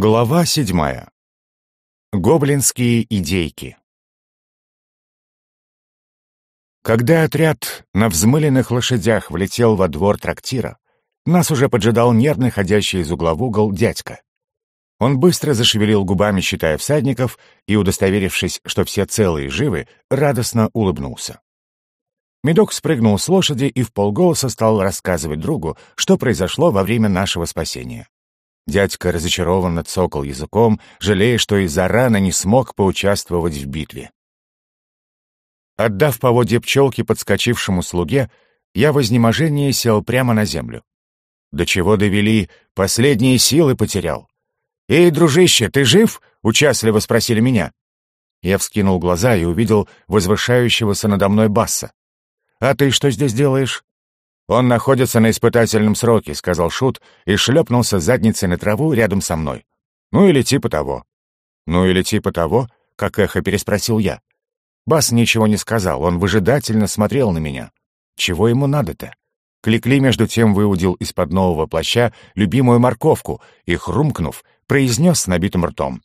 Глава седьмая. Гоблинские идейки. Когда отряд на взмыленных лошадях влетел во двор трактира, нас уже поджидал нервно ходящий из угла в угол дядька. Он быстро зашевелил губами, считая всадников, и, удостоверившись, что все целые и живы, радостно улыбнулся. Медок спрыгнул с лошади и в полголоса стал рассказывать другу, что произошло во время нашего спасения. Дядька разочарованно цокал языком, жалея, что из-за раны не смог поучаствовать в битве. Отдав поводье пчелке подскочившему слуге, я в изнеможении сел прямо на землю. До чего довели, последние силы потерял. «Эй, дружище, ты жив?» — участливо спросили меня. Я вскинул глаза и увидел возвышающегося надо мной Басса. «А ты что здесь делаешь?» «Он находится на испытательном сроке», — сказал Шут и шлепнулся задницей на траву рядом со мной. «Ну или типа того». «Ну или типа того», — как эхо переспросил я. Бас ничего не сказал, он выжидательно смотрел на меня. Чего ему надо-то? Кликли между тем выудил из-под нового плаща любимую морковку и, хрумкнув, произнес с набитым ртом.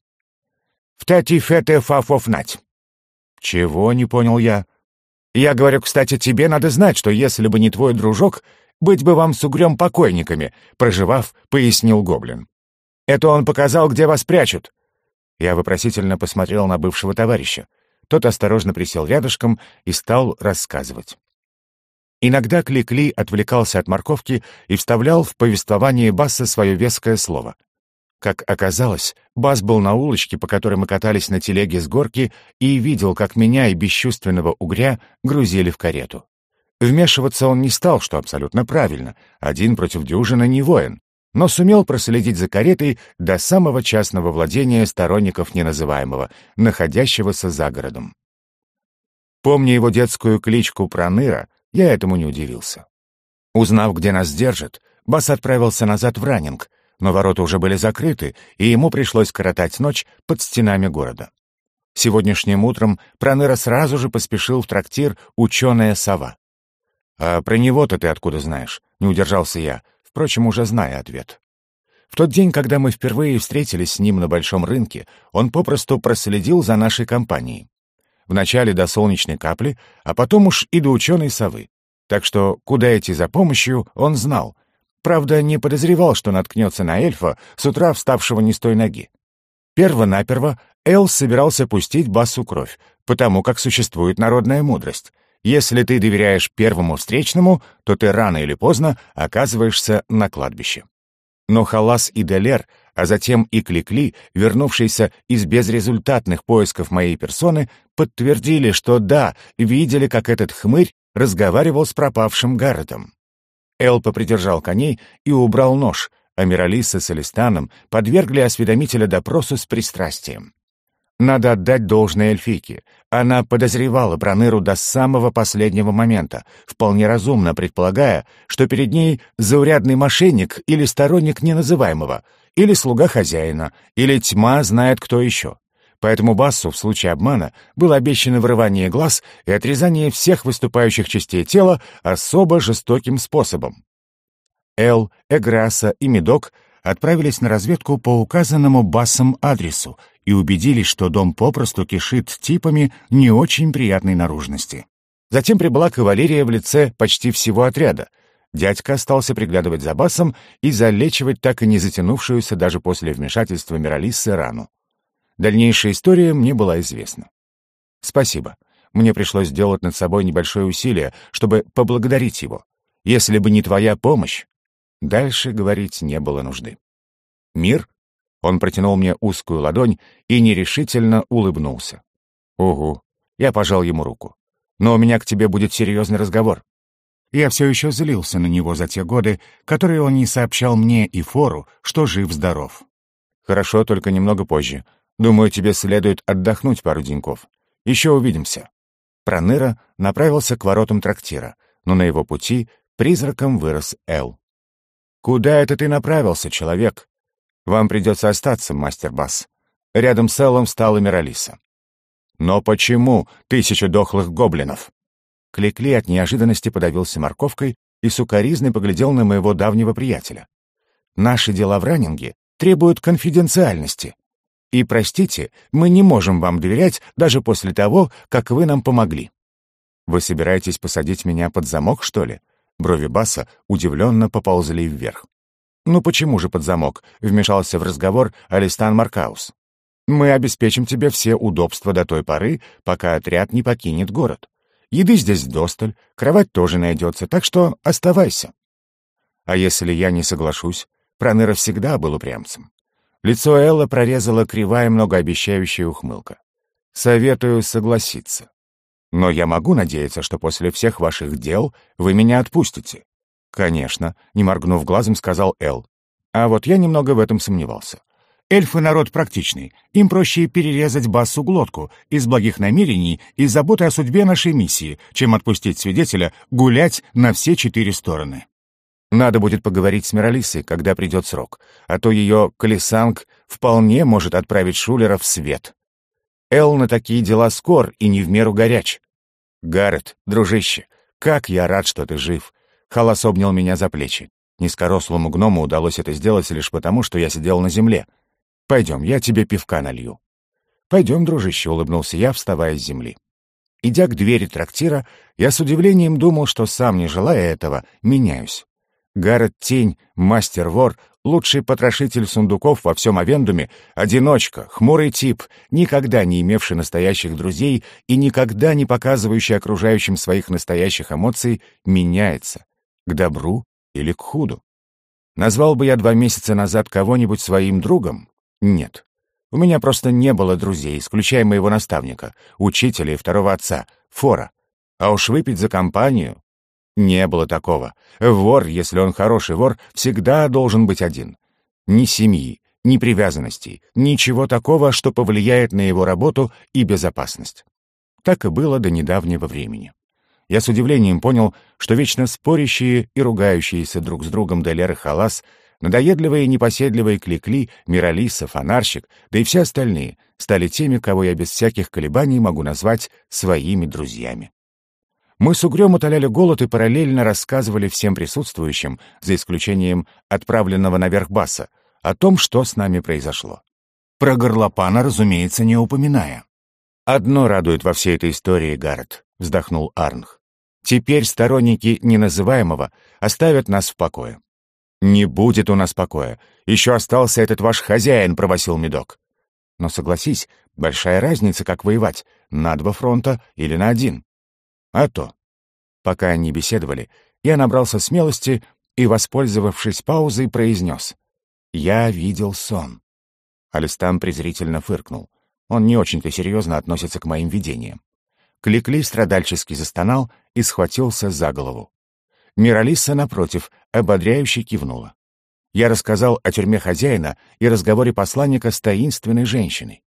«Втати фете фафофнать». «Чего?» — не понял я. Я говорю, кстати, тебе надо знать, что если бы не твой дружок, быть бы вам с угрём покойниками, проживав, пояснил гоблин. Это он показал, где вас прячут. Я вопросительно посмотрел на бывшего товарища. Тот осторожно присел рядышком и стал рассказывать. Иногда Кликли отвлекался от морковки и вставлял в повествование Басса свое веское слово. Как оказалось, Бас был на улочке, по которой мы катались на телеге с горки, и видел, как меня и бесчувственного угря грузили в карету. Вмешиваться он не стал, что абсолютно правильно. Один против дюжины не воин. Но сумел проследить за каретой до самого частного владения сторонников неназываемого, находящегося за городом. Помня его детскую кличку Проныра, я этому не удивился. Узнав, где нас держат, Бас отправился назад в Раннинг, но ворота уже были закрыты, и ему пришлось коротать ночь под стенами города. Сегодняшним утром Проныра сразу же поспешил в трактир «Ученая сова». «А про него-то ты откуда знаешь?» — не удержался я, впрочем, уже зная ответ. В тот день, когда мы впервые встретились с ним на большом рынке, он попросту проследил за нашей компанией. Вначале до солнечной капли, а потом уж и до ученой совы. Так что куда идти за помощью, он знал, Правда, не подозревал, что наткнется на эльфа, с утра вставшего не с той ноги. Перво-наперво Эл собирался пустить Басу кровь, потому как существует народная мудрость. Если ты доверяешь первому встречному, то ты рано или поздно оказываешься на кладбище. Но Халас и Делер, а затем и Кликли, вернувшиеся из безрезультатных поисков моей персоны, подтвердили, что да, видели, как этот хмырь разговаривал с пропавшим Гарретом. Эл попридержал коней и убрал нож, а Миралиса с Элистаном подвергли осведомителя допросу с пристрастием. Надо отдать должное эльфийке. Она подозревала Броныру до самого последнего момента, вполне разумно предполагая, что перед ней заурядный мошенник или сторонник неназываемого, или слуга хозяина, или тьма знает кто еще. Поэтому Бассу в случае обмана было обещано вырывание глаз и отрезание всех выступающих частей тела особо жестоким способом. Эл, Эграса и Медок отправились на разведку по указанному Бассом адресу и убедились, что дом попросту кишит типами не очень приятной наружности. Затем прибыла кавалерия в лице почти всего отряда. Дядька остался приглядывать за Басом и залечивать так и не затянувшуюся даже после вмешательства Миралиссы рану. Дальнейшая история мне была известна. Спасибо. Мне пришлось сделать над собой небольшое усилие, чтобы поблагодарить его. Если бы не твоя помощь, дальше говорить не было нужды. Мир? Он протянул мне узкую ладонь и нерешительно улыбнулся. Угу. Я пожал ему руку. Но у меня к тебе будет серьезный разговор. Я все еще злился на него за те годы, которые он не сообщал мне и Фору, что жив-здоров. Хорошо, только немного позже. Думаю, тебе следует отдохнуть пару деньков. Еще увидимся». Проныра направился к воротам трактира, но на его пути призраком вырос Эл. «Куда это ты направился, человек?» «Вам придется остаться, мастер Бас». Рядом с Эллом встала Миралиса. «Но почему тысяча дохлых гоблинов?» Кликли от неожиданности подавился морковкой и сукоризной поглядел на моего давнего приятеля. «Наши дела в раннинге требуют конфиденциальности. И, простите, мы не можем вам доверять даже после того, как вы нам помогли. Вы собираетесь посадить меня под замок, что ли? Брови Баса удивленно поползли вверх. «Ну почему же под замок?» — вмешался в разговор Алистан Маркаус. «Мы обеспечим тебе все удобства до той поры, пока отряд не покинет город. Еды здесь досталь, кровать тоже найдется, так что оставайся». «А если я не соглашусь?» Проныра всегда был упрямцем. Лицо Элла прорезала кривая многообещающая ухмылка. «Советую согласиться. Но я могу надеяться, что после всех ваших дел вы меня отпустите. «Конечно», — не моргнув глазом, сказал Эл. А вот я немного в этом сомневался. Эльфы — народ практичный. Им проще перерезать Бассу глотку из благих намерений и заботы о судьбе нашей миссии, чем отпустить свидетеля гулять на все четыре стороны. Надо будет поговорить с Миралисой, когда придет срок, а то ее колесанг вполне может отправить Шулера в свет. Эл на такие дела скор и не в меру горяч. Гаррет, дружище, как я рад, что ты жив. Халас обнял меня за плечи. Низкорослому гному удалось это сделать лишь потому, что я сидел на земле. «Пойдем, я тебе пивка налью». «Пойдем, дружище», — улыбнулся я, вставая с земли. Идя к двери трактира, я с удивлением думал, что сам, не желая этого, меняюсь. Гаррет Тень, мастер-вор, лучший потрошитель сундуков во всем Авендуме, одиночка, хмурый тип, никогда не имевший настоящих друзей и никогда не показывающий окружающим своих настоящих эмоций, меняется. К добру или к худу? Назвал бы я два месяца назад кого-нибудь своим другом? Нет. У меня просто не было друзей, исключая моего наставника, учителя и второго отца, Фора. А уж выпить за компанию? Не было такого. Вор, если он хороший вор, всегда должен быть один. Ни семьи, ни привязанностей, ничего такого, что повлияет на его работу и безопасность. Так и было до недавнего времени я с удивлением понял, что вечно спорящие и ругающиеся друг с другом Делер и Халас, надоедливые и непоседливые Кликли, Миралиса, Фонарщик, да и все остальные стали теми, кого я без всяких колебаний могу назвать своими друзьями. Мы с Угрём утоляли голод и параллельно рассказывали всем присутствующим, за исключением отправленного наверх баса, о том, что с нами произошло. Про горлопана, разумеется, не упоминая. «Одно радует во всей этой истории, Гаррет», — вздохнул Арнх. «Теперь сторонники неназываемого оставят нас в покое». «Не будет у нас покоя. Еще остался этот ваш хозяин», — провосил Медок. «Но согласись, большая разница, как воевать, на два фронта или на один». «А то». Пока они беседовали, я набрался смелости и, воспользовавшись паузой, произнес. «Я видел сон». Алистан презрительно фыркнул. Он не очень-то серьезно относится к моим видениям. Кликли страдальчески застонал и схватился за голову. Миралиса, напротив, ободряюще кивнула. Я рассказал о тюрьме хозяина и разговоре посланника с таинственной женщиной.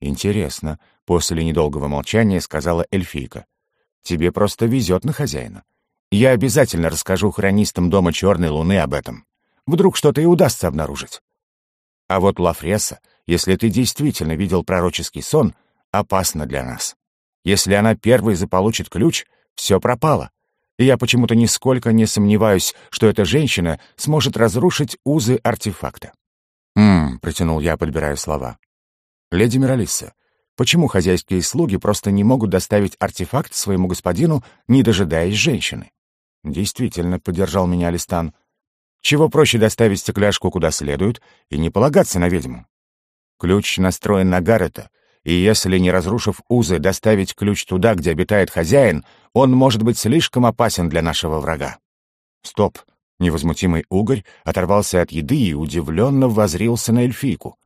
«Интересно», — после недолгого молчания сказала эльфийка. «Тебе просто везет на хозяина. Я обязательно расскажу хронистам Дома Черной Луны об этом. Вдруг что-то и удастся обнаружить. А вот Лафреса если ты действительно видел пророческий сон, опасно для нас. Если она первой заполучит ключ, все пропало. И я почему-то нисколько не сомневаюсь, что эта женщина сможет разрушить узы артефакта. «Ммм», — протянул я, подбирая слова. «Леди Миралисса, почему хозяйские слуги просто не могут доставить артефакт своему господину, не дожидаясь женщины?» «Действительно», — поддержал меня Алистан. «Чего проще доставить стекляшку куда следует и не полагаться на ведьму?» Ключ настроен на Гаррета, и если, не разрушив узы, доставить ключ туда, где обитает хозяин, он может быть слишком опасен для нашего врага. Стоп. Невозмутимый угорь оторвался от еды и удивленно возрился на эльфийку.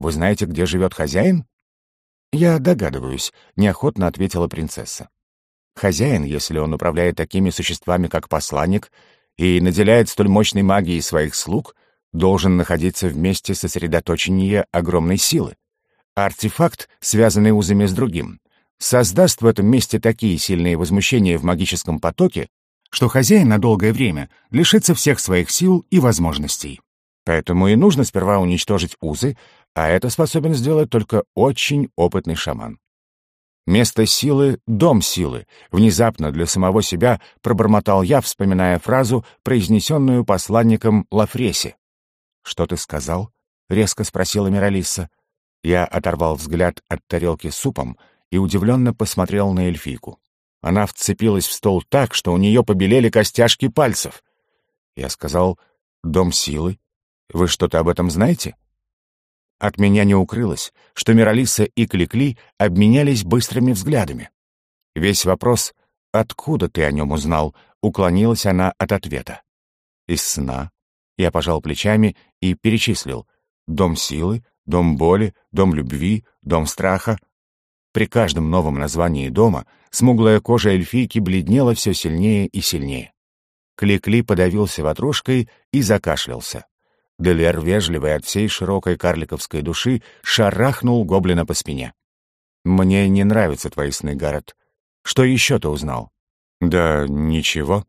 «Вы знаете, где живет хозяин?» «Я догадываюсь», — неохотно ответила принцесса. «Хозяин, если он управляет такими существами, как посланник, и наделяет столь мощной магией своих слуг, должен находиться в месте сосредоточения огромной силы. Артефакт, связанный узами с другим, создаст в этом месте такие сильные возмущения в магическом потоке, что хозяин на долгое время лишится всех своих сил и возможностей. Поэтому и нужно сперва уничтожить узы, а это способен сделать только очень опытный шаман. Место силы — дом силы. Внезапно для самого себя пробормотал я, вспоминая фразу, произнесенную посланником Лафреси. «Что ты сказал?» — резко спросила Миралисса. Я оторвал взгляд от тарелки с супом и удивленно посмотрел на эльфийку. Она вцепилась в стол так, что у нее побелели костяшки пальцев. Я сказал, «Дом силы. Вы что-то об этом знаете?» От меня не укрылось, что Миралиса и Кликли обменялись быстрыми взглядами. Весь вопрос «Откуда ты о нем узнал?» уклонилась она от ответа. «Из сна». Я пожал плечами и перечислил. «Дом силы, дом боли, дом любви, дом страха». При каждом новом названии дома смуглая кожа эльфийки бледнела все сильнее и сильнее. Кликли подавился ватрушкой и закашлялся. Делер, вежливый от всей широкой карликовской души, шарахнул гоблина по спине. «Мне не нравятся твои сны, Гаррет. Что еще ты узнал?» «Да ничего».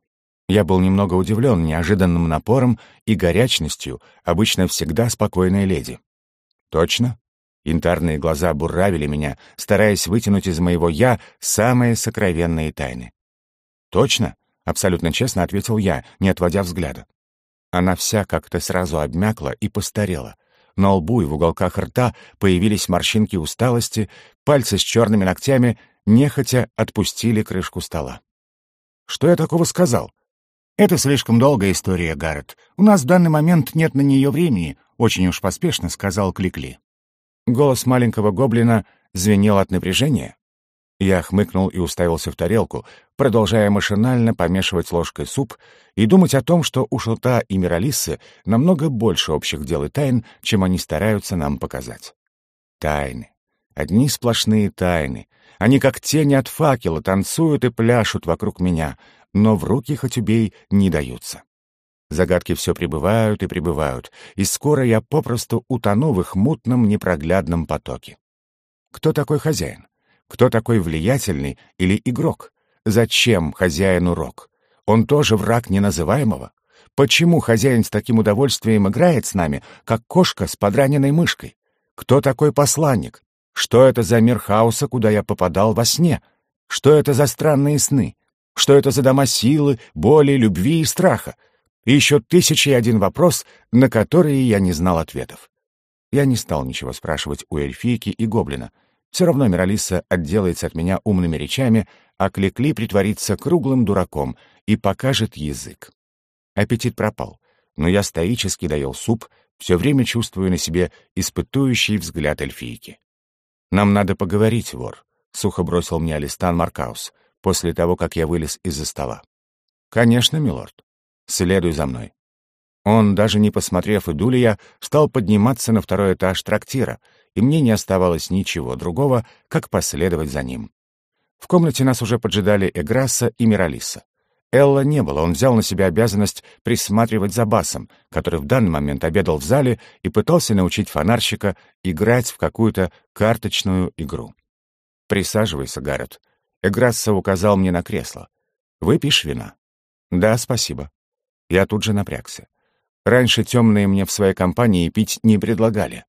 Я был немного удивлен неожиданным напором и горячностью, обычно всегда спокойной леди. «Точно?» Янтарные глаза буравили меня, стараясь вытянуть из моего «я» самые сокровенные тайны. «Точно?» — абсолютно честно ответил я, не отводя взгляда. Она вся как-то сразу обмякла и постарела. На лбу и в уголках рта появились морщинки усталости, пальцы с черными ногтями нехотя отпустили крышку стола. «Что я такого сказал?» «Это слишком долгая история, Гаррет. У нас в данный момент нет на нее времени», — очень уж поспешно сказал Кликли. Голос маленького гоблина звенел от напряжения. Я хмыкнул и уставился в тарелку, продолжая машинально помешивать ложкой суп и думать о том, что у Шута и Миралиссы намного больше общих дел и тайн, чем они стараются нам показать. Тайны. Одни сплошные тайны. Они, как тени от факела, танцуют и пляшут вокруг меня, но в руки хоть убей не даются. Загадки все прибывают и прибывают, и скоро я попросту утону в их мутном непроглядном потоке. Кто такой хозяин? Кто такой влиятельный или игрок? Зачем хозяину рок? Он тоже враг неназываемого? Почему хозяин с таким удовольствием играет с нами, как кошка с подраненной мышкой? Кто такой посланник? Что это за мир хаоса, куда я попадал во сне? Что это за странные сны? Что это за дома силы, боли, любви и страха? И еще тысячи и один вопрос, на которые я не знал ответов. Я не стал ничего спрашивать у эльфийки и гоблина. Все равно Миралиса отделается от меня умными речами, а Кликли притворится круглым дураком и покажет язык. Аппетит пропал, но я стоически доел суп, все время чувствуя на себе испытующий взгляд эльфийки. «Нам надо поговорить, вор», — сухо бросил мне Алистан Маркаус, после того, как я вылез из-за стола. «Конечно, милорд. Следуй за мной». Он, даже не посмотрев, иду ли я, стал подниматься на второй этаж трактира, и мне не оставалось ничего другого, как последовать за ним. В комнате нас уже поджидали Эграсса и Миралиса. Элла не было, он взял на себя обязанность присматривать за Басом, который в данный момент обедал в зале и пытался научить фонарщика играть в какую-то карточную игру. «Присаживайся, Гаррет». Эграсса указал мне на кресло. «Выпьешь вина?» «Да, спасибо». Я тут же напрягся. Раньше темные мне в своей компании пить не предлагали.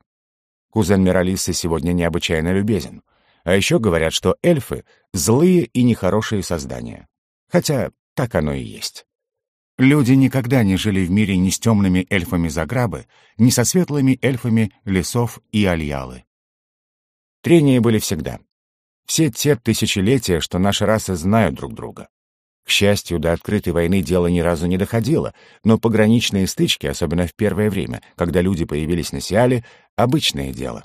Кузен Миралисы сегодня необычайно любезен. А еще говорят, что эльфы — злые и нехорошие создания. Хотя так оно и есть. Люди никогда не жили в мире ни с темными эльфами Заграбы, ни со светлыми эльфами лесов и альялы. Трения были всегда. Все те тысячелетия, что наши расы знают друг друга. К счастью, до открытой войны дело ни разу не доходило, но пограничные стычки, особенно в первое время, когда люди появились на Сиале, — обычное дело.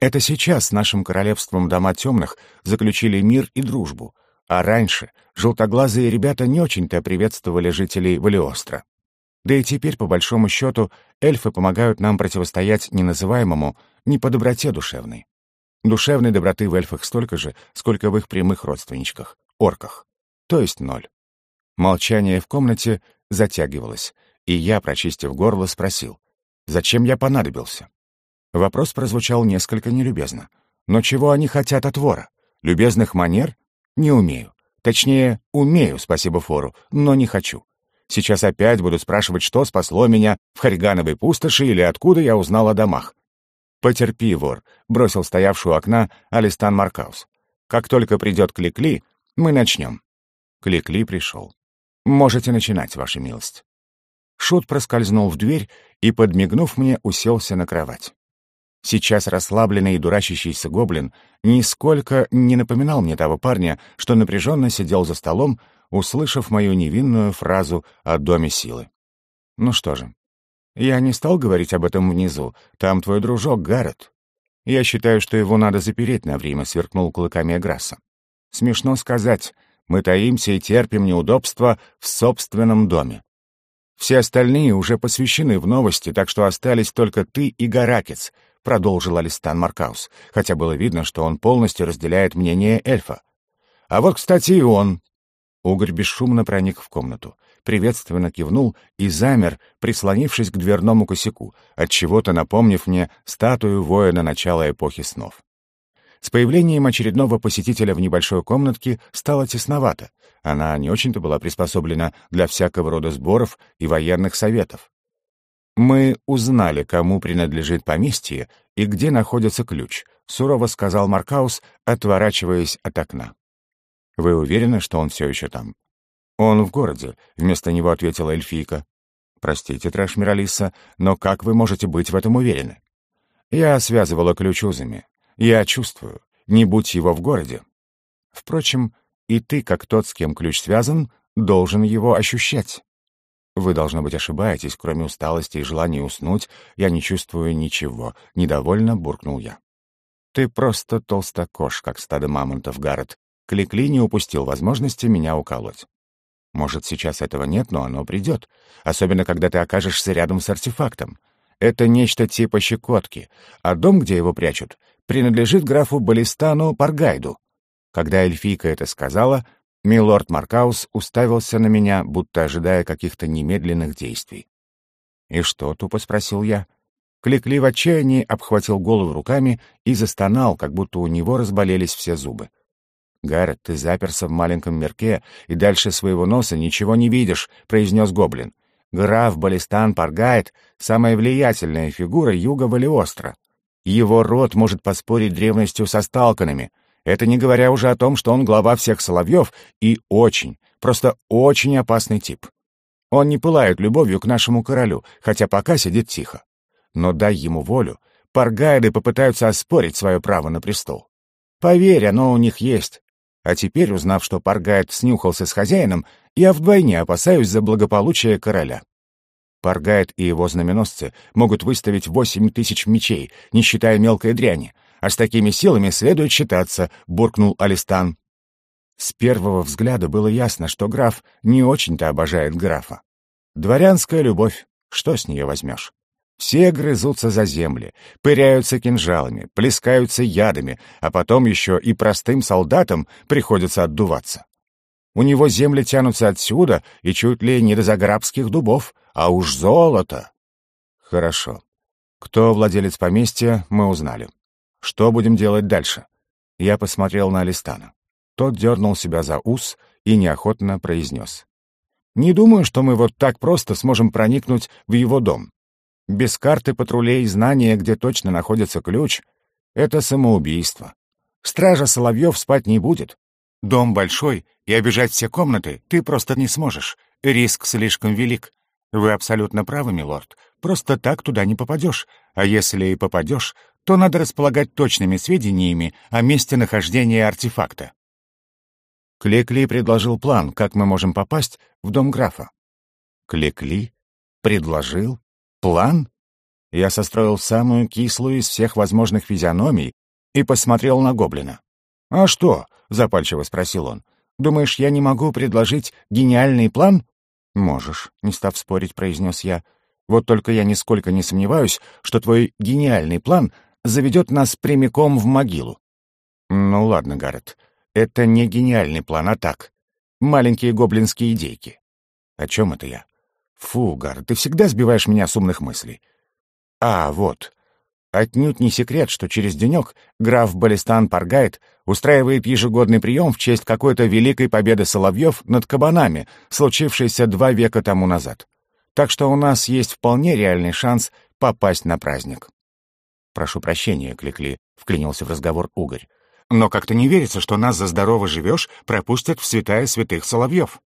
Это сейчас с нашим королевством Дома Темных заключили мир и дружбу, а раньше желтоглазые ребята не очень-то приветствовали жителей Валиостро. Да и теперь, по большому счету, эльфы помогают нам противостоять неназываемому не по доброте душевной. Душевной доброты в эльфах столько же, сколько в их прямых родственничках — орках, то есть ноль. Молчание в комнате затягивалось, и я, прочистив горло, спросил, зачем я понадобился? Вопрос прозвучал несколько нелюбезно. Но чего они хотят от вора? Любезных манер? Не умею. Точнее, умею, спасибо фору, но не хочу. Сейчас опять буду спрашивать, что спасло меня в Харигановой пустоши или откуда я узнал о домах. «Потерпи, вор», — бросил стоявшую у окна Алистан Маркаус. «Как только придет Кликли, мы начнем». Кликли пришел. «Можете начинать, ваша милость». Шут проскользнул в дверь и, подмигнув мне, уселся на кровать. Сейчас расслабленный и дурачащийся гоблин нисколько не напоминал мне того парня, что напряженно сидел за столом, услышав мою невинную фразу о доме силы. Ну что же, я не стал говорить об этом внизу, там твой дружок Гаррет. Я считаю, что его надо запереть на время, сверкнул клыками Грасса. Смешно сказать, мы таимся и терпим неудобства в собственном доме. Все остальные уже посвящены в новости, так что остались только ты и Гаракец, продолжил Алистан Маркаус, хотя было видно, что он полностью разделяет мнение эльфа. А вот, кстати, и он. Угорь бесшумно проник в комнату, приветственно кивнул и замер, прислонившись к дверному косяку, отчего-то напомнив мне статую воина начала эпохи снов. С появлением очередного посетителя в небольшой комнатке стало тесновато. Она не очень-то была приспособлена для всякого рода сборов и военных советов. «Мы узнали, кому принадлежит поместье и где находится ключ», — сурово сказал Маркаус, отворачиваясь от окна. «Вы уверены, что он все еще там?» «Он в городе», — вместо него ответила эльфийка. «Простите, Трэш Миралиса, но как вы можете быть в этом уверены?» «Я связывала ключ узами. Я чувствую, не будь его в городе. Впрочем, и ты, как тот, с кем ключ связан, должен его ощущать». Вы, должно быть, ошибаетесь. Кроме усталости и желания уснуть, я не чувствую ничего. Недовольно буркнул я. Ты просто толстокож, как стадо мамонтов, Гаррет. Кликли не упустил возможности меня уколоть. Может, сейчас этого нет, но оно придет. Особенно, когда ты окажешься рядом с артефактом. Это нечто типа щекотки, а дом, где его прячут, принадлежит графу Балистану Паргайду. Когда эльфийка это сказала, Милорд Маркаус уставился на меня, будто ожидая каких-то немедленных действий. «И что?» — тупо спросил я. Кликли в отчаянии обхватил голову руками и застонал, как будто у него разболелись все зубы. «Гаррет, ты заперся в маленьком мирке и дальше своего носа ничего не видишь», — произнес гоблин. «Граф Балистан Паргайт — самая влиятельная фигура юга Валиостро. Его род может поспорить древностью со сталканами, это не говоря уже о том, что он глава всех соловьев и очень, просто очень опасный тип. Он не пылает любовью к нашему королю, хотя пока сидит тихо. Но дай ему волю, паргайды попытаются оспорить свое право на престол. Поверь, оно у них есть. А теперь, узнав, что Паргайд снюхался с хозяином, я вдвойне опасаюсь за благополучие короля. Паргайд и его знаменосцы могут выставить восемь тысяч мечей, не считая мелкой дряни, а с такими силами следует считаться», — буркнул Алистан. С первого взгляда было ясно, что граф не очень-то обожает графа. Дворянская любовь, что с нее возьмешь? Все грызутся за земли, пыряются кинжалами, плескаются ядами, а потом еще и простым солдатам приходится отдуваться. У него земли тянутся отсюда и чуть ли не до заграбских дубов, а уж золото. Хорошо. Кто владелец поместья, мы узнали. Что будем делать дальше? Я посмотрел на Алистана. Тот дернул себя за ус и неохотно произнес. «Не думаю, что мы вот так просто сможем проникнуть в его дом. Без карты патрулей и знания, где точно находится ключ, это самоубийство. Стража Соловьев спать не будет. Дом большой, и обижать все комнаты ты просто не сможешь. Риск слишком велик. Вы абсолютно правы, милорд. Просто так туда не попадешь. А если и попадешь, то надо располагать точными сведениями о месте нахождения артефакта. Клекли предложил план, как мы можем попасть в дом графа. Клекли предложил план? Я состроил самую кислую из всех возможных физиономий и посмотрел на гоблина. «А что?» — запальчиво спросил он. «Думаешь, я не могу предложить гениальный план?» «Можешь», — не став спорить, произнес я. «Вот только я нисколько не сомневаюсь, что твой гениальный план заведет нас прямиком в могилу. Ну ладно, Гаррет, это не гениальный план, а так. Маленькие гоблинские идейки. О чем это я? Фу, Гаррет, ты всегда сбиваешь меня с умных мыслей. А, вот. Отнюдь не секрет, что через денек граф Балистан Паргайт устраивает ежегодный прием в честь какой-то великой победы соловьев над кабанами, случившейся два века тому назад. Так что у нас есть вполне реальный шанс попасть на праздник. «Прошу прощения, Кликли», — вклинился в разговор Угорь. «Но как-то не верится, что нас за здорово живешь пропустят в святая святых Соловьев».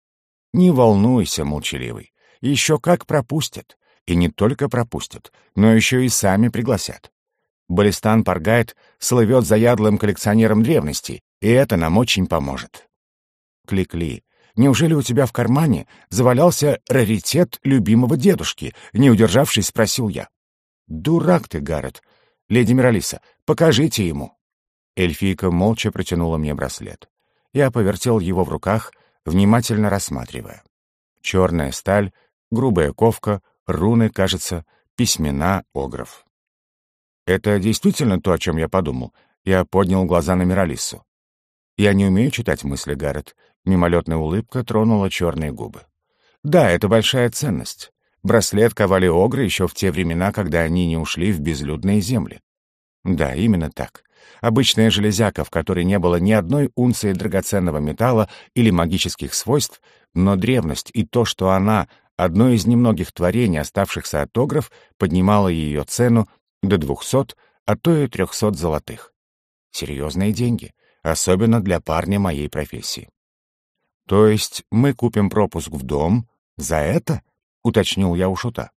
«Не волнуйся, молчаливый. Еще как пропустят. И не только пропустят, но еще и сами пригласят. Балистан Паргайт слывет заядлым коллекционером древностей, и это нам очень поможет. Кликли, неужели у тебя в кармане завалялся раритет любимого дедушки? Не удержавшись, спросил я. Дурак ты, Гаррет. Леди Миралиса, покажите ему. Эльфийка молча протянула мне браслет. Я повертел его в руках, внимательно рассматривая. Черная сталь, грубая ковка, руны, кажется, письмена огров. «Это действительно то, о чем я подумал?» Я поднял глаза на Миралису. «Я не умею читать мысли, Гаррет». Мимолетная улыбка тронула черные губы. «Да, это большая ценность. Браслет ковали огры еще в те времена, когда они не ушли в безлюдные земли. Да, именно так. Обычная железяка, в которой не было ни одной унции драгоценного металла или магических свойств, но древность и то, что она — одно из немногих творений, оставшихся от огров, поднимало ее цену до двухсот, а то и трехсот золотых. Серьезные деньги, особенно для парня моей профессии. То есть мы купим пропуск в дом за это? уточнил я у шута.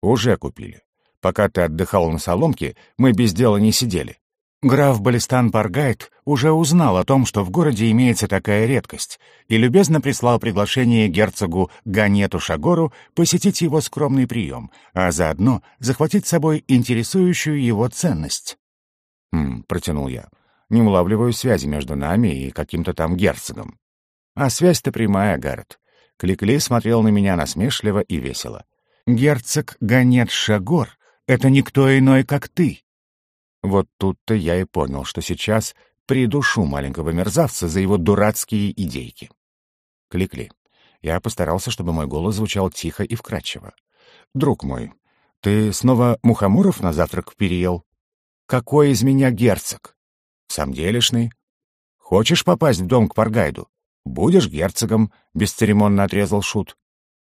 Уже купили. Пока ты отдыхал на соломке, мы без дела не сидели. Граф Балистан Паргайт уже узнал о том, что в городе имеется такая редкость, и любезно прислал приглашение герцогу Ганету Шагору посетить его скромный прием, а заодно захватить с собой интересующую его ценность. «Хм», — протянул я, — «не улавливаю связи между нами и каким-то там герцогом». «А связь-то прямая, Гаррет. Кликли смотрел на меня насмешливо и весело. «Герцог Ганет Шагор — это никто иной, как ты». Вот тут-то я и понял, что сейчас придушу маленького мерзавца за его дурацкие идейки. Кликли. Я постарался, чтобы мой голос звучал тихо и вкрадчиво. «Друг мой, ты снова мухоморов на завтрак переел? Какой из меня герцог? Сам делишный? Хочешь попасть в дом к Паргайду? «Будешь герцогом», — бесцеремонно отрезал Шут.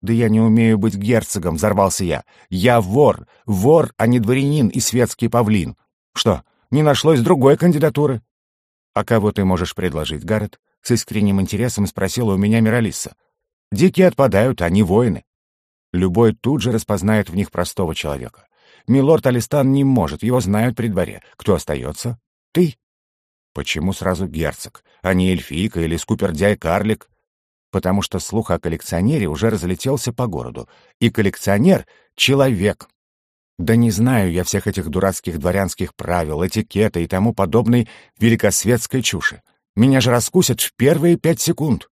«Да я не умею быть герцогом», — взорвался я. «Я вор, вор, а не дворянин и светский павлин. Что, не нашлось другой кандидатуры?» «А кого ты можешь предложить, Гаррет?» — с искренним интересом спросила у меня Миралиса. «Дикие отпадают, они воины. Любой тут же распознает в них простого человека. Милорд Алистан не может, его знают при дворе. Кто остается? Ты. Почему сразу герцог, а не эльфийка или скупердяй-карлик? Потому что слух о коллекционере уже разлетелся по городу, и коллекционер — человек. Да не знаю я всех этих дурацких дворянских правил, этикета и тому подобной великосветской чуши. Меня же раскусят в первые пять секунд.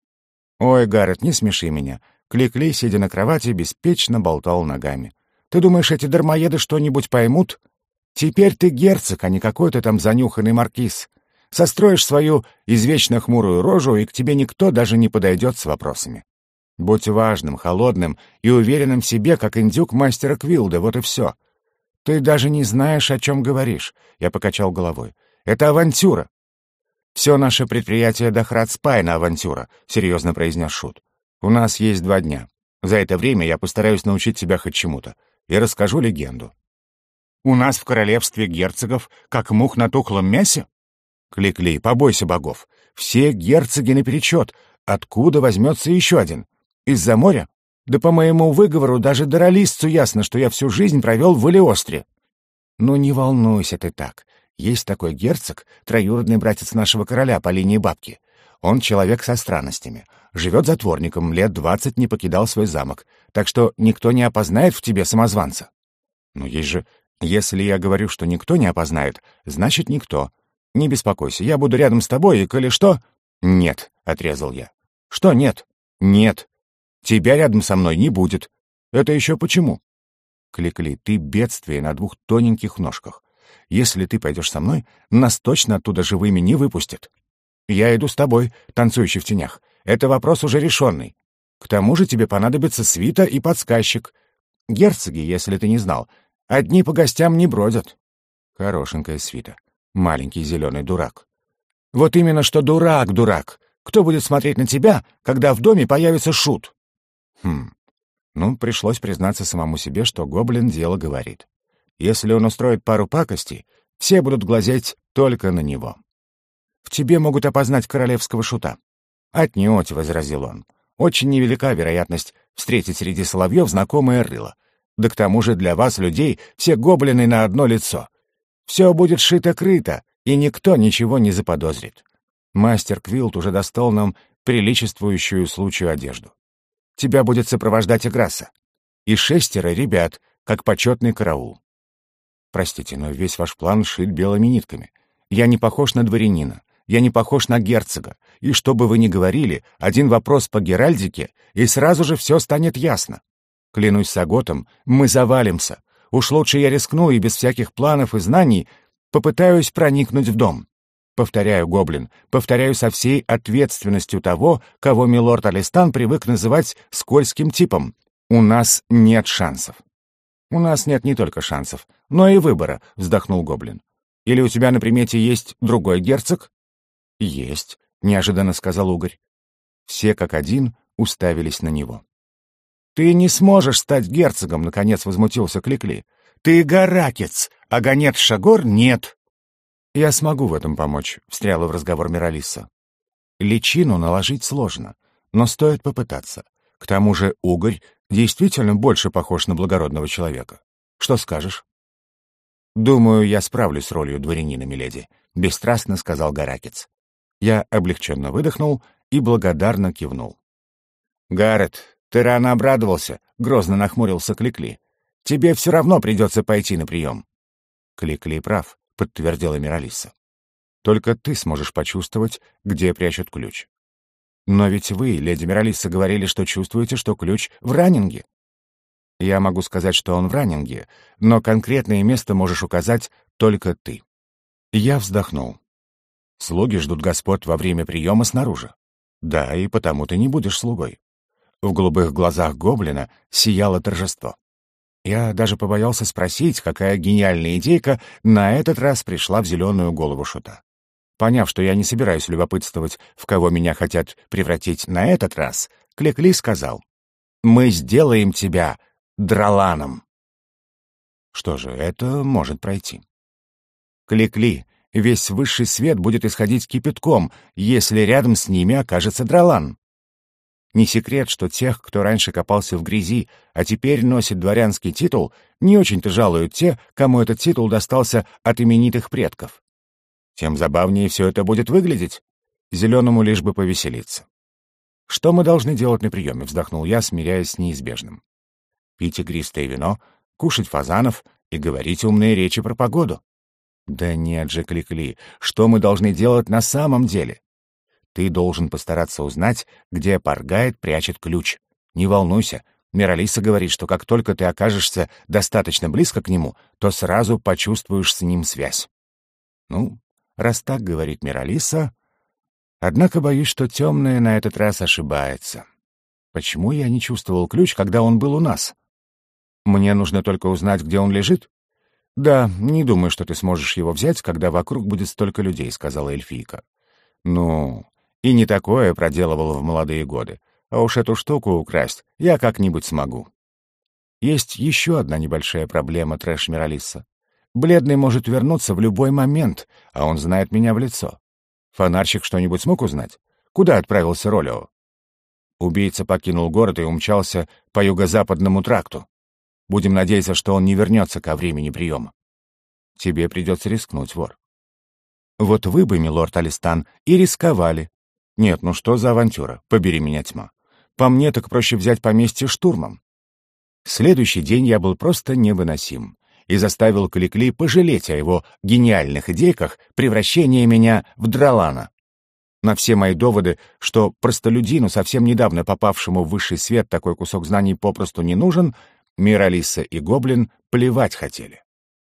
Ой, Гаррет, не смеши меня. Кликли, сидя на кровати, беспечно болтал ногами. Ты думаешь, эти дармоеды что-нибудь поймут? Теперь ты герцог, а не какой-то там занюханный маркиз. Состроишь свою извечно хмурую рожу, и к тебе никто даже не подойдет с вопросами. Будь важным, холодным и уверенным в себе, как индюк мастера Квилда, вот и все. Ты даже не знаешь, о чем говоришь, — я покачал головой. Это авантюра. Все наше предприятие Дахрат Спайна авантюра, — серьезно произнес Шут. У нас есть два дня. За это время я постараюсь научить тебя хоть чему-то и расскажу легенду. У нас в королевстве герцогов, как мух на тухлом мясе? Кликли, побойся богов. Все герцоги наперечет. Откуда возьмется еще один? Из-за моря? Да по моему выговору даже Доролистцу ясно, что я всю жизнь провел в Валиостре. Ну не волнуйся ты так. Есть такой герцог, троюродный братец нашего короля по линии бабки. Он человек со странностями. Живет затворником, лет двадцать не покидал свой замок. Так что никто не опознает в тебе самозванца. Ну есть же... Если я говорю, что никто не опознает, значит никто. Не беспокойся, я буду рядом с тобой, и коли что...» «Нет», — отрезал я. «Что нет?» «Нет. Тебя рядом со мной не будет. Это еще почему?» «Кликли, ты бедствие на двух тоненьких ножках. Если ты пойдешь со мной, нас точно оттуда живыми не выпустят. Я иду с тобой, танцующий в тенях. Это вопрос уже решенный. К тому же тебе понадобится свита и подсказчик. Герцоги, если ты не знал, одни по гостям не бродят». Хорошенькая свита маленький зеленый дурак. Вот именно что дурак, дурак. Кто будет смотреть на тебя, когда в доме появится шут? Хм. Ну, пришлось признаться самому себе, что гоблин дело говорит. Если он устроит пару пакостей, все будут глазеть только на него. В тебе могут опознать королевского шута. Отнюдь, — возразил он. Очень невелика вероятность встретить среди соловьев знакомое рыло. Да к тому же для вас, людей, все гоблины на одно лицо. Все будет шито-крыто, и никто ничего не заподозрит. Мастер Квилт уже достал нам приличествующую случаю одежду. Тебя будет сопровождать Играса. И шестеро ребят, как почетный караул. Простите, но весь ваш план шит белыми нитками. Я не похож на дворянина. Я не похож на герцога. И что бы вы ни говорили, один вопрос по геральдике, и сразу же все станет ясно. Клянусь Саготом, мы завалимся. Уж лучше я рискну и без всяких планов и знаний попытаюсь проникнуть в дом. Повторяю, гоблин, повторяю со всей ответственностью того, кого милорд Алистан привык называть скользким типом. У нас нет шансов. У нас нет не только шансов, но и выбора, вздохнул гоблин. Или у тебя на примете есть другой герцог? Есть, неожиданно сказал угорь. Все как один уставились на него. Ты не сможешь стать герцогом, наконец возмутился Кликли. Ты гаракец, а гонец Шагор нет. «Я смогу в этом помочь», — встряла в разговор Миралиса. «Личину наложить сложно, но стоит попытаться. К тому же угорь действительно больше похож на благородного человека. Что скажешь?» «Думаю, я справлюсь с ролью дворянина, миледи», — бесстрастно сказал Гаракец. Я облегченно выдохнул и благодарно кивнул. «Гаррет, ты рано обрадовался», — грозно нахмурился Кликли. «Тебе все равно придется пойти на прием». Кликли прав. — подтвердила Миралиса. «Только ты сможешь почувствовать, где прячут ключ. Но ведь вы, леди Миралиса, говорили, что чувствуете, что ключ в раннинге. Я могу сказать, что он в раннинге, но конкретное место можешь указать только ты». Я вздохнул. Слуги ждут господ во время приема снаружи. Да, и потому ты не будешь слугой. В голубых глазах гоблина сияло торжество. Я даже побоялся спросить, какая гениальная идейка на этот раз пришла в зеленую голову шута. Поняв, что я не собираюсь любопытствовать, в кого меня хотят превратить на этот раз, Клекли сказал, «Мы сделаем тебя драланом». Что же, это может пройти. Клекли, весь высший свет будет исходить кипятком, если рядом с ними окажется дралан. Не секрет, что тех, кто раньше копался в грязи, а теперь носит дворянский титул, не очень-то жалуют те, кому этот титул достался от именитых предков. Тем забавнее все это будет выглядеть. Зеленому лишь бы повеселиться. «Что мы должны делать на приеме?» — вздохнул я, смиряясь с неизбежным. «Пить игристое вино, кушать фазанов и говорить умные речи про погоду». «Да нет же, Кликли, что мы должны делать на самом деле?» Ты должен постараться узнать, где Паргайт прячет ключ. Не волнуйся, Миралиса говорит, что как только ты окажешься достаточно близко к нему, то сразу почувствуешь с ним связь. Ну, раз так говорит Миралиса... Однако боюсь, что темная на этот раз ошибается. Почему я не чувствовал ключ, когда он был у нас? Мне нужно только узнать, где он лежит? Да, не думаю, что ты сможешь его взять, когда вокруг будет столько людей, сказала эльфийка. Ну, и не такое проделывал в молодые годы. А уж эту штуку украсть я как-нибудь смогу. Есть еще одна небольшая проблема, трэш Миралиса. Бледный может вернуться в любой момент, а он знает меня в лицо. Фонарщик что-нибудь смог узнать? Куда отправился Ролио? Убийца покинул город и умчался по юго-западному тракту. Будем надеяться, что он не вернется ко времени приема. Тебе придется рискнуть, вор. Вот вы бы, милорд Алистан, и рисковали, нет, ну что за авантюра? Побери меня, тьма. По мне так проще взять поместье штурмом. Следующий день я был просто невыносим и заставил Каликли пожалеть о его гениальных идейках превращения меня в дралана. На все мои доводы, что простолюдину, совсем недавно попавшему в высший свет, такой кусок знаний попросту не нужен, Миралиса и Гоблин плевать хотели.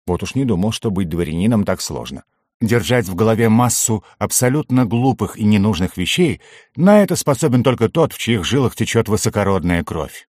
Вот уж не думал, что быть дворянином так сложно. Держать в голове массу абсолютно глупых и ненужных вещей, на это способен только тот, в чьих жилах течет высокородная кровь.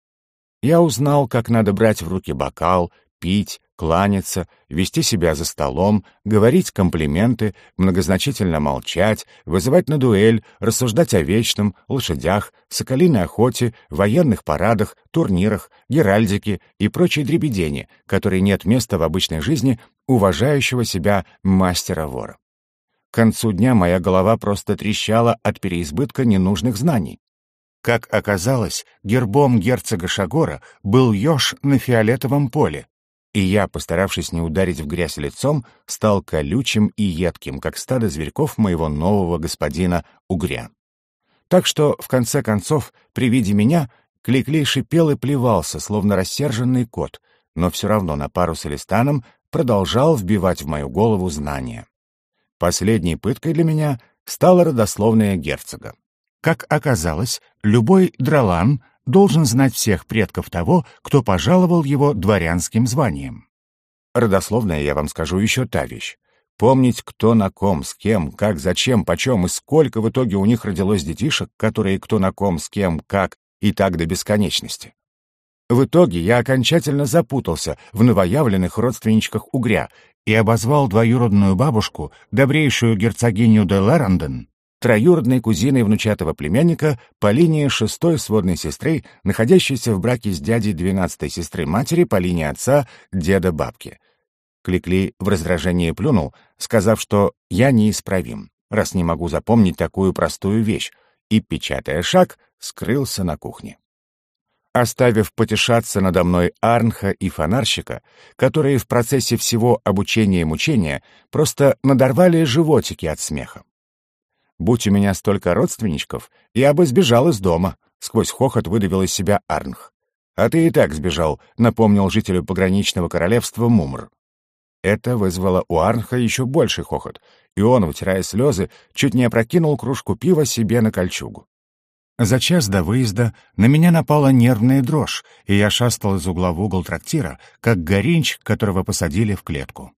Я узнал, как надо брать в руки бокал, пить, кланяться, вести себя за столом, говорить комплименты, многозначительно молчать, вызывать на дуэль, рассуждать о вечном, лошадях, соколиной охоте, военных парадах, турнирах, геральдике и прочей дребедени, которой нет места в обычной жизни уважающего себя мастера-вора. К концу дня моя голова просто трещала от переизбытка ненужных знаний. Как оказалось, гербом герцога Шагора был еж на фиолетовом поле, и я, постаравшись не ударить в грязь лицом, стал колючим и едким, как стадо зверьков моего нового господина Угря. Так что, в конце концов, при виде меня, Кликлей шипел и плевался, словно рассерженный кот, но все равно на пару с Элистаном продолжал вбивать в мою голову знания. Последней пыткой для меня стала родословная герцога. Как оказалось, любой дралан должен знать всех предков того, кто пожаловал его дворянским званием. Родословная, я вам скажу, еще та вещь. Помнить, кто на ком, с кем, как, зачем, почем и сколько в итоге у них родилось детишек, которые кто на ком, с кем, как и так до бесконечности. В итоге я окончательно запутался в новоявленных родственничках Угря и обозвал двоюродную бабушку, добрейшую герцогиню де Леранден, троюродной кузиной внучатого племянника по линии шестой сводной сестры, находящейся в браке с дядей двенадцатой сестры матери по линии отца деда бабки. Кликли в раздражении плюнул, сказав, что я неисправим, раз не могу запомнить такую простую вещь, и, печатая шаг, скрылся на кухне. Оставив потешаться надо мной Арнха и фонарщика, которые в процессе всего обучения и мучения просто надорвали животики от смеха. Будь у меня столько родственничков, я бы сбежал из дома, сквозь хохот выдавил из себя Арнх. А ты и так сбежал, напомнил жителю пограничного королевства Мумр. Это вызвало у Арнха еще больший хохот, и он, вытирая слезы, чуть не опрокинул кружку пива себе на кольчугу. За час до выезда на меня напала нервная дрожь, и я шастал из угла в угол трактира, как горинч, которого посадили в клетку.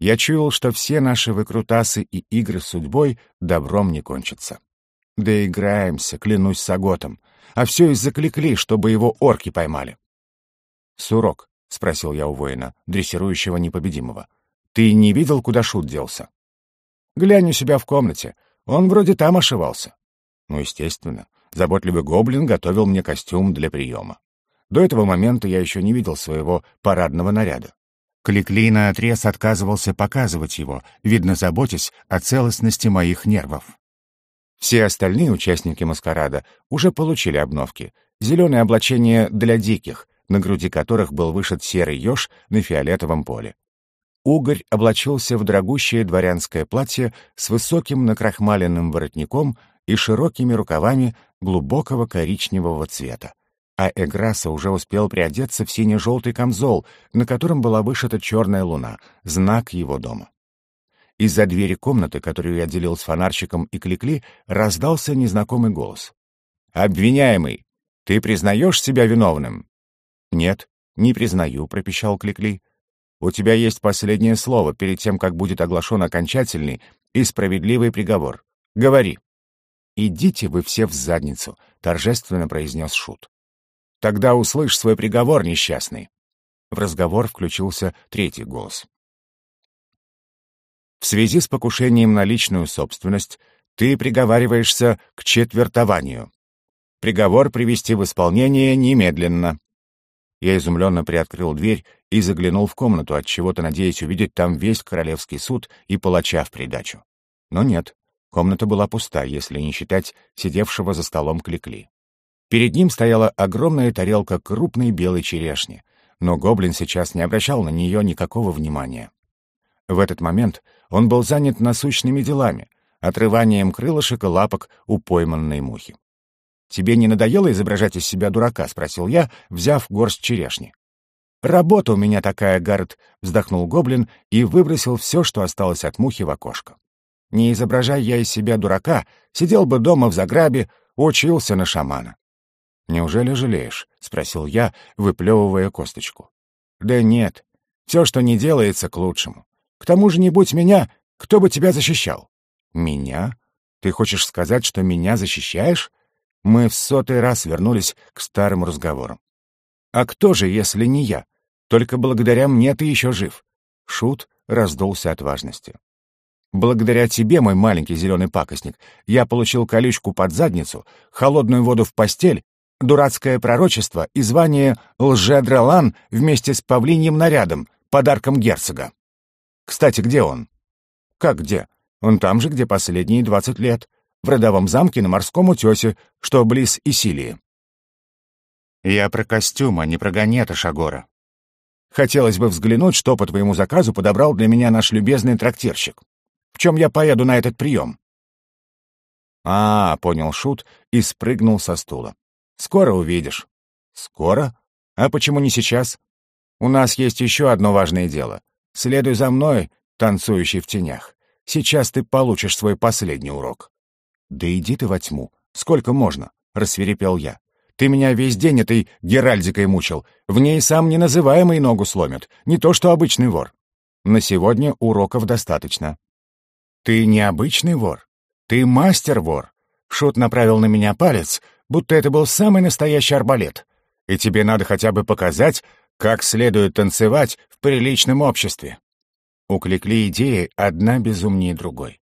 Я чуял, что все наши выкрутасы и игры с судьбой добром не кончатся. Да играемся, клянусь Саготом, а все из-за кликли, чтобы его орки поймали. «Сурок», — спросил я у воина, дрессирующего непобедимого, — «ты не видел, куда шут делся?» «Глянь у себя в комнате, он вроде там ошивался». Ну, естественно, заботливый гоблин готовил мне костюм для приема. До этого момента я еще не видел своего парадного наряда. Кликли наотрез отказывался показывать его, видно, заботясь о целостности моих нервов. Все остальные участники маскарада уже получили обновки. Зеленое облачение для диких, на груди которых был вышит серый еж на фиолетовом поле. Угорь облачился в дорогущее дворянское платье с высоким накрахмаленным воротником и широкими рукавами глубокого коричневого цвета а Эграса уже успел приодеться в сине-желтый камзол, на котором была вышита черная луна, знак его дома. Из-за двери комнаты, которую я делил с фонарщиком и Кликли, раздался незнакомый голос. «Обвиняемый, ты признаешь себя виновным?» «Нет, не признаю», — пропищал Кликли. «У тебя есть последнее слово перед тем, как будет оглашен окончательный и справедливый приговор. Говори». «Идите вы все в задницу», — торжественно произнес Шут. Тогда услышь свой приговор, несчастный. В разговор включился третий голос. В связи с покушением на личную собственность ты приговариваешься к четвертованию. Приговор привести в исполнение немедленно. Я изумленно приоткрыл дверь и заглянул в комнату, от чего-то надеясь увидеть там весь королевский суд и палача в придачу. Но нет, комната была пуста, если не считать сидевшего за столом Кликли. Перед ним стояла огромная тарелка крупной белой черешни, но гоблин сейчас не обращал на нее никакого внимания. В этот момент он был занят насущными делами, отрыванием крылышек и лапок у пойманной мухи. «Тебе не надоело изображать из себя дурака?» — спросил я, взяв горсть черешни. «Работа у меня такая, Гаррет», — вздохнул гоблин и выбросил все, что осталось от мухи, в окошко. «Не изображая я из себя дурака, сидел бы дома в заграбе, учился на шамана. «Неужели жалеешь?» — спросил я, выплевывая косточку. «Да нет. Все, что не делается, к лучшему. К тому же, не будь меня, кто бы тебя защищал?» «Меня? Ты хочешь сказать, что меня защищаешь?» Мы в сотый раз вернулись к старым разговорам. «А кто же, если не я? Только благодаря мне ты еще жив». Шут раздулся от важности. Благодаря тебе, мой маленький зеленый пакостник, я получил колючку под задницу, холодную воду в постель дурацкое пророчество и звание лжедралан вместе с павлиньим нарядом, подарком герцога. Кстати, где он? Как где? Он там же, где последние двадцать лет, в родовом замке на морском утесе, что близ Исилии. Я про костюм, а не про гонета Шагора. Хотелось бы взглянуть, что по твоему заказу подобрал для меня наш любезный трактирщик. В чем я поеду на этот прием?» «А, — понял Шут и спрыгнул со стула. Скоро увидишь». «Скоро? А почему не сейчас? У нас есть еще одно важное дело. Следуй за мной, танцующий в тенях. Сейчас ты получишь свой последний урок». «Да иди ты во тьму. Сколько можно?» — рассверепел я. «Ты меня весь день этой геральдикой мучил. В ней сам неназываемый ногу сломит, не то что обычный вор. На сегодня уроков достаточно». «Ты не обычный вор. Ты мастер-вор». Шут направил на меня палец, будто это был самый настоящий арбалет. «И тебе надо хотя бы показать, как следует танцевать в приличном обществе». Укликли идеи одна безумнее другой.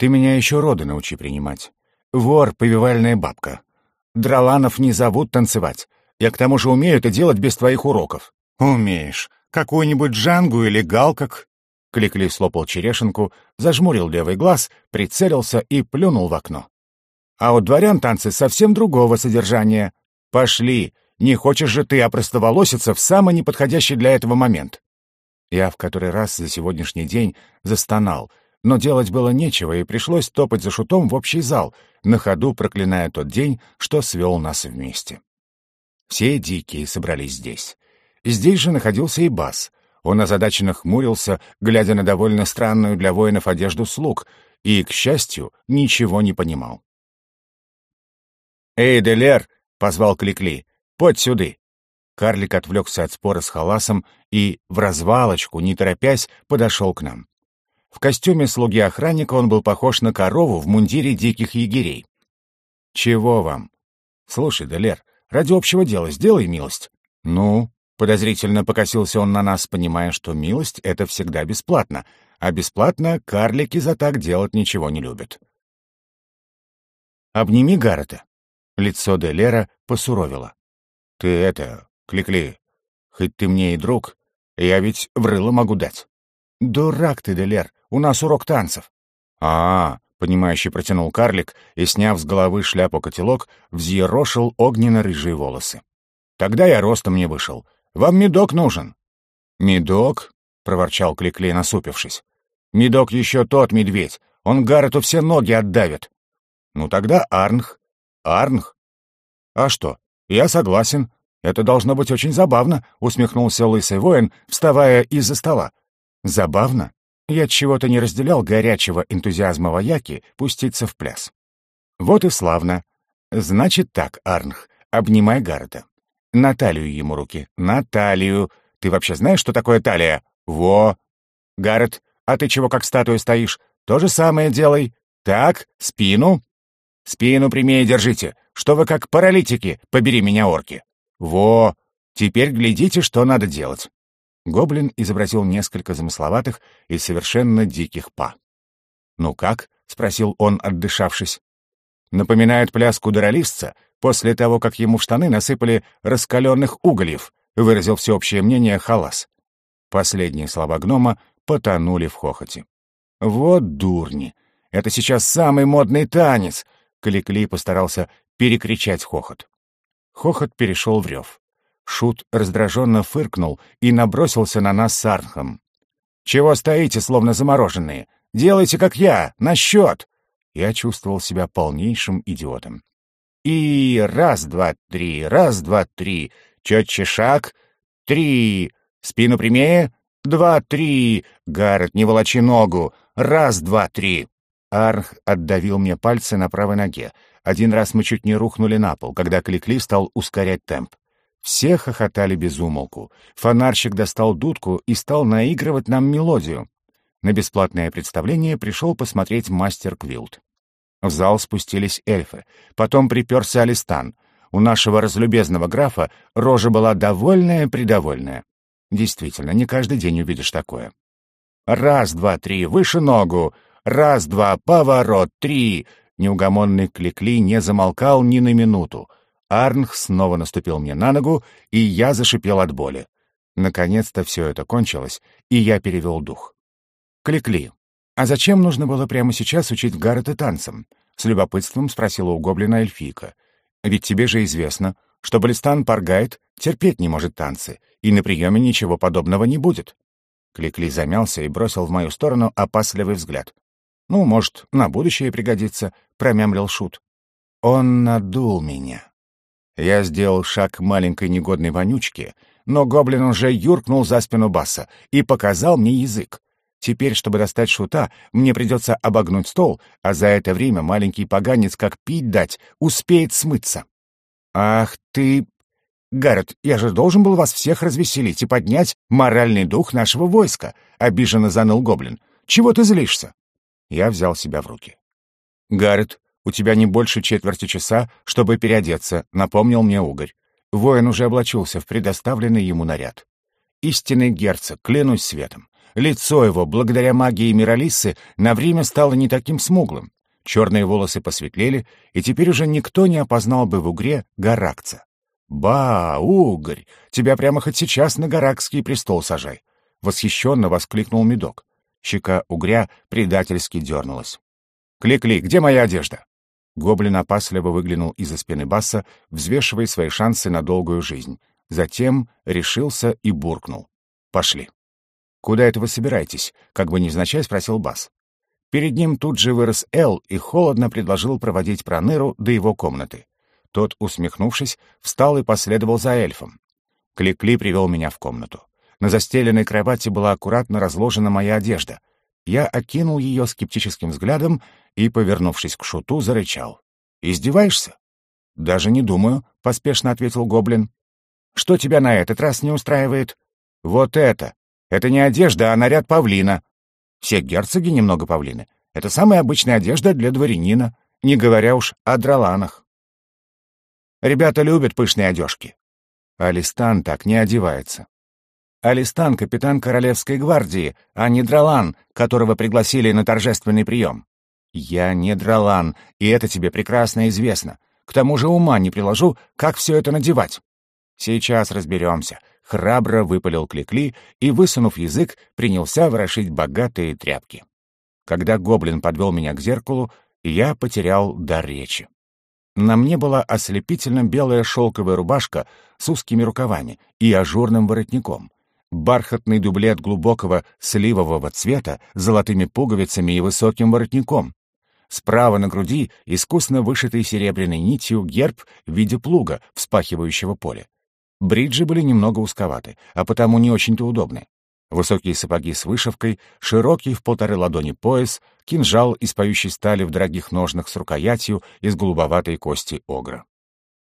Ты меня еще роды научи принимать. Вор, повивальная бабка. Дроланов не зовут танцевать. Я к тому же умею это делать без твоих уроков. Умеешь. Какую-нибудь джангу или галкак. Кликли слопал черешенку, зажмурил левый глаз, прицелился и плюнул в окно. А у дворян танцы совсем другого содержания. Пошли. Не хочешь же ты опростоволоситься в самый неподходящий для этого момент. Я в который раз за сегодняшний день застонал, но делать было нечего, и пришлось топать за шутом в общий зал, на ходу проклиная тот день, что свел нас вместе. Все дикие собрались здесь. Здесь же находился и Бас. Он озадаченно хмурился, глядя на довольно странную для воинов одежду слуг, и, к счастью, ничего не понимал. «Эй, Делер!» — позвал Кликли. «Подь сюды!» Карлик отвлекся от спора с халасом и, в развалочку, не торопясь, подошел к нам. В костюме слуги охранника он был похож на корову в мундире диких егерей. «Чего вам?» «Слушай, Делер, ради общего дела сделай милость». «Ну?» — подозрительно покосился он на нас, понимая, что милость — это всегда бесплатно, а бесплатно карлики за так делать ничего не любят. «Обними Гаррета». Лицо Делера посуровило. «Ты это, Кликли, хоть ты мне и друг, я ведь в рыло могу дать. Дурак ты, Делер, у нас урок танцев. А, -а, -а понимающий протянул карлик и, сняв с головы шляпу-котелок, взъерошил огненно-рыжие волосы. Тогда я ростом не вышел. Вам медок нужен. Медок? проворчал Кликли, насупившись. Медок еще тот медведь. Он Гаррету все ноги отдавит. Ну тогда Арнх. Арнх? А что? Я согласен. «Это должно быть очень забавно», — усмехнулся лысый воин, вставая из-за стола. «Забавно?» Я чего-то не разделял горячего энтузиазма вояки пуститься в пляс. «Вот и славно. Значит так, Арнх, обнимай Гарда. Наталью ему руки. Наталью. Ты вообще знаешь, что такое талия? Во! Гаррет, а ты чего как статуя стоишь? То же самое делай. Так, спину. Спину прямее держите. Что вы как паралитики, побери меня, орки. «Во! Теперь глядите, что надо делать!» Гоблин изобразил несколько замысловатых и совершенно диких па. «Ну как?» — спросил он, отдышавшись. «Напоминает пляску дуралистца после того, как ему в штаны насыпали раскаленных угольев», — выразил всеобщее мнение Халас. Последние слова гнома потонули в хохоте. «Вот дурни! Это сейчас самый модный танец!» Кликли постарался перекричать хохот. Хохот перешел в рев. Шут раздраженно фыркнул и набросился на нас с Арнхом. «Чего стоите, словно замороженные? Делайте, как я, на счет!» Я чувствовал себя полнейшим идиотом. «И раз, два, три, раз, два, три, четче шаг, три, спину прямее, два, три, Гаррет, не волочи ногу, раз, два, три». Арх отдавил мне пальцы на правой ноге. Один раз мы чуть не рухнули на пол, когда Кликли стал ускорять темп. Все хохотали без умолку. Фонарщик достал дудку и стал наигрывать нам мелодию. На бесплатное представление пришел посмотреть мастер Квилт. В зал спустились эльфы. Потом приперся Алистан. У нашего разлюбезного графа рожа была довольная-предовольная. Действительно, не каждый день увидишь такое. «Раз, два, три, выше ногу! Раз, два, поворот, три!» Неугомонный Кликли не замолкал ни на минуту. Арнх снова наступил мне на ногу, и я зашипел от боли. Наконец-то все это кончилось, и я перевел дух. «Кликли, а зачем нужно было прямо сейчас учить Гаррета танцам?» — с любопытством спросила у гоблина эльфийка. «Ведь тебе же известно, что Балистан Паргайт терпеть не может танцы, и на приеме ничего подобного не будет. Кликли замялся и бросил в мою сторону опасливый взгляд. «Ну, может, на будущее пригодится», — промямлил Шут. Он надул меня. Я сделал шаг маленькой негодной вонючке, но гоблин уже юркнул за спину Басса и показал мне язык. Теперь, чтобы достать шута, мне придется обогнуть стол, а за это время маленький поганец, как пить дать, успеет смыться. «Ах ты...» «Гаррет, я же должен был вас всех развеселить и поднять моральный дух нашего войска», — обиженно заныл гоблин. «Чего ты злишься?» Я взял себя в руки. «Гаррет, у тебя не больше четверти часа, чтобы переодеться», — напомнил мне угорь. Воин уже облачился в предоставленный ему наряд. Истинный герцог, клянусь светом. Лицо его, благодаря магии Миралиссы, на время стало не таким смуглым. Черные волосы посветлели, и теперь уже никто не опознал бы в угре Гаракца. «Ба, угорь! Тебя прямо хоть сейчас на Гаракский престол сажай!» Восхищенно воскликнул медок. Щека угря предательски дернулась. «Кли-кли, где моя одежда?» Гоблин опасливо выглянул из-за спины Басса, взвешивая свои шансы на долгую жизнь. Затем решился и буркнул. «Пошли». «Куда это вы собираетесь?» — как бы невзначай спросил Бас. Перед ним тут же вырос Эл и холодно предложил проводить Проныру до его комнаты. Тот, усмехнувшись, встал и последовал за эльфом. Кликли привел меня в комнату. На застеленной кровати была аккуратно разложена моя одежда. Я окинул ее скептическим взглядом и, повернувшись к шуту, зарычал. «Издеваешься?» «Даже не думаю», — поспешно ответил гоблин. «Что тебя на этот раз не устраивает?» «Вот это!» Это не одежда, а наряд павлина. Все герцоги немного павлины. Это самая обычная одежда для дворянина, не говоря уж о драланах. Ребята любят пышные одежки. Алистан так не одевается. Алистан — капитан Королевской гвардии, а не дралан, которого пригласили на торжественный прием. Я не дралан, и это тебе прекрасно известно. К тому же ума не приложу, как все это надевать. Сейчас разберемся храбро выпалил Кликли и, высунув язык, принялся ворошить богатые тряпки. Когда гоблин подвел меня к зеркалу, я потерял дар речи. На мне была ослепительно белая шелковая рубашка с узкими рукавами и ажурным воротником, бархатный дублет глубокого сливового цвета с золотыми пуговицами и высоким воротником. Справа на груди искусно вышитый серебряной нитью герб в виде плуга, вспахивающего поле. Бриджи были немного узковаты, а потому не очень-то удобны. Высокие сапоги с вышивкой, широкий в полторы ладони пояс, кинжал из поющей стали в дорогих ножнах с рукоятью из голубоватой кости огра.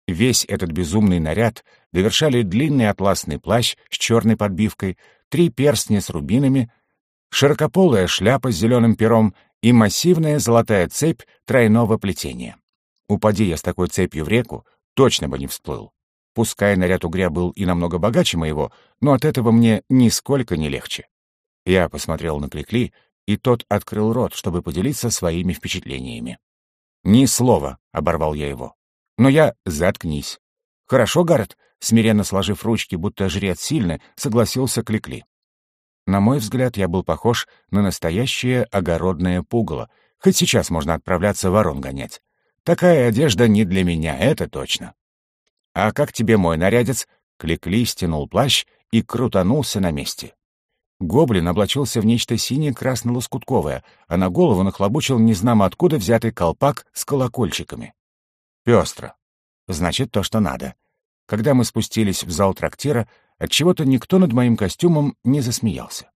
Весь этот безумный наряд довершали длинный атласный плащ с черной подбивкой, три перстня с рубинами, широкополая шляпа с зеленым пером и массивная золотая цепь тройного плетения. Упади я с такой цепью в реку, точно бы не всплыл. Пускай наряд угря был и намного богаче моего, но от этого мне нисколько не легче. Я посмотрел на Кликли, и тот открыл рот, чтобы поделиться своими впечатлениями. «Ни слова», — оборвал я его. «Но я... Заткнись». «Хорошо, Гаррет», — смиренно сложив ручки, будто жрец сильно, согласился Кликли. На мой взгляд, я был похож на настоящее огородное пугало, хоть сейчас можно отправляться ворон гонять. Такая одежда не для меня, это точно. «А как тебе мой нарядец?» Кликли стянул плащ и крутанулся на месте. Гоблин облачился в нечто синее-красно-лоскутковое, а на голову нахлобучил незнамо откуда взятый колпак с колокольчиками. Пестро. Значит, то, что надо. Когда мы спустились в зал трактира, отчего-то никто над моим костюмом не засмеялся.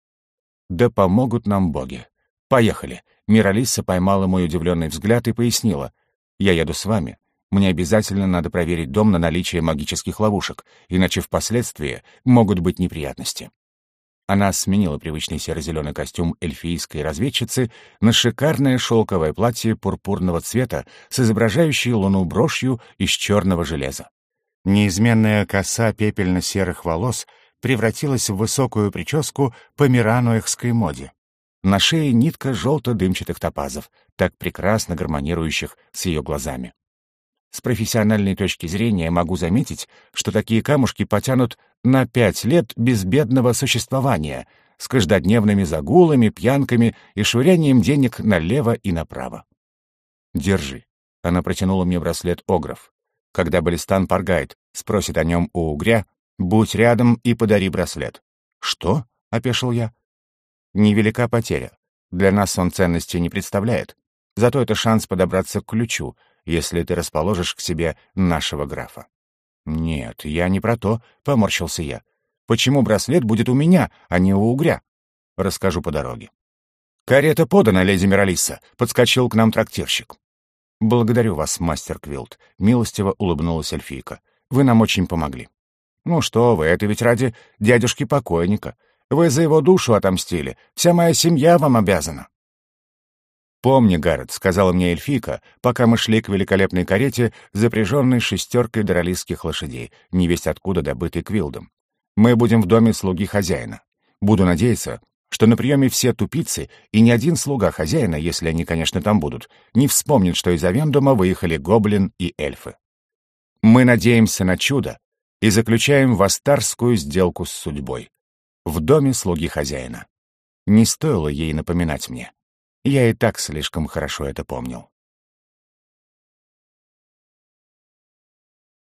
Да помогут нам боги. Поехали. Миралисса поймала мой удивленный взгляд и пояснила. Я еду с вами. Мне обязательно надо проверить дом на наличие магических ловушек, иначе впоследствии могут быть неприятности. Она сменила привычный серо-зеленый костюм эльфийской разведчицы на шикарное шелковое платье пурпурного цвета с изображающей луну брошью из черного железа. Неизменная коса пепельно-серых волос превратилась в высокую прическу по мирануэхской моде. На шее нитка желто-дымчатых топазов, так прекрасно гармонирующих с ее глазами. С профессиональной точки зрения могу заметить, что такие камушки потянут на пять лет безбедного существования с каждодневными загулами, пьянками и швырянием денег налево и направо. «Держи». Она протянула мне браслет Огров. Когда Балистан Паргайт спросит о нем у угря, Будь рядом и подари браслет». «Что?» — опешил я. «Невелика потеря. Для нас он ценности не представляет. Зато это шанс подобраться к ключу, если ты расположишь к себе нашего графа». «Нет, я не про то», — поморщился я. «Почему браслет будет у меня, а не у угря?» Расскажу по дороге. «Карета подана, леди Миралиса», — подскочил к нам трактирщик. «Благодарю вас, мастер Квилт», — милостиво улыбнулась эльфийка. «Вы нам очень помогли». «Ну что вы, это ведь ради дядюшки покойника. Вы за его душу отомстили. Вся моя семья вам обязана». «Помни, Гаррет», — сказала мне эльфийка, пока мы шли к великолепной карете, запряженной шестеркой дролистских лошадей, невесть откуда добытой Квилдом. «Мы будем в доме слуги хозяина. Буду надеяться, что на приеме все тупицы, и ни один слуга хозяина, если они, конечно, там будут, не вспомнит, что из Авендома выехали гоблин и эльфы. Мы надеемся на чудо и заключаем вастарскую сделку с судьбой. В доме слуги хозяина. Не стоило ей напоминать мне. Я и так слишком хорошо это помнил.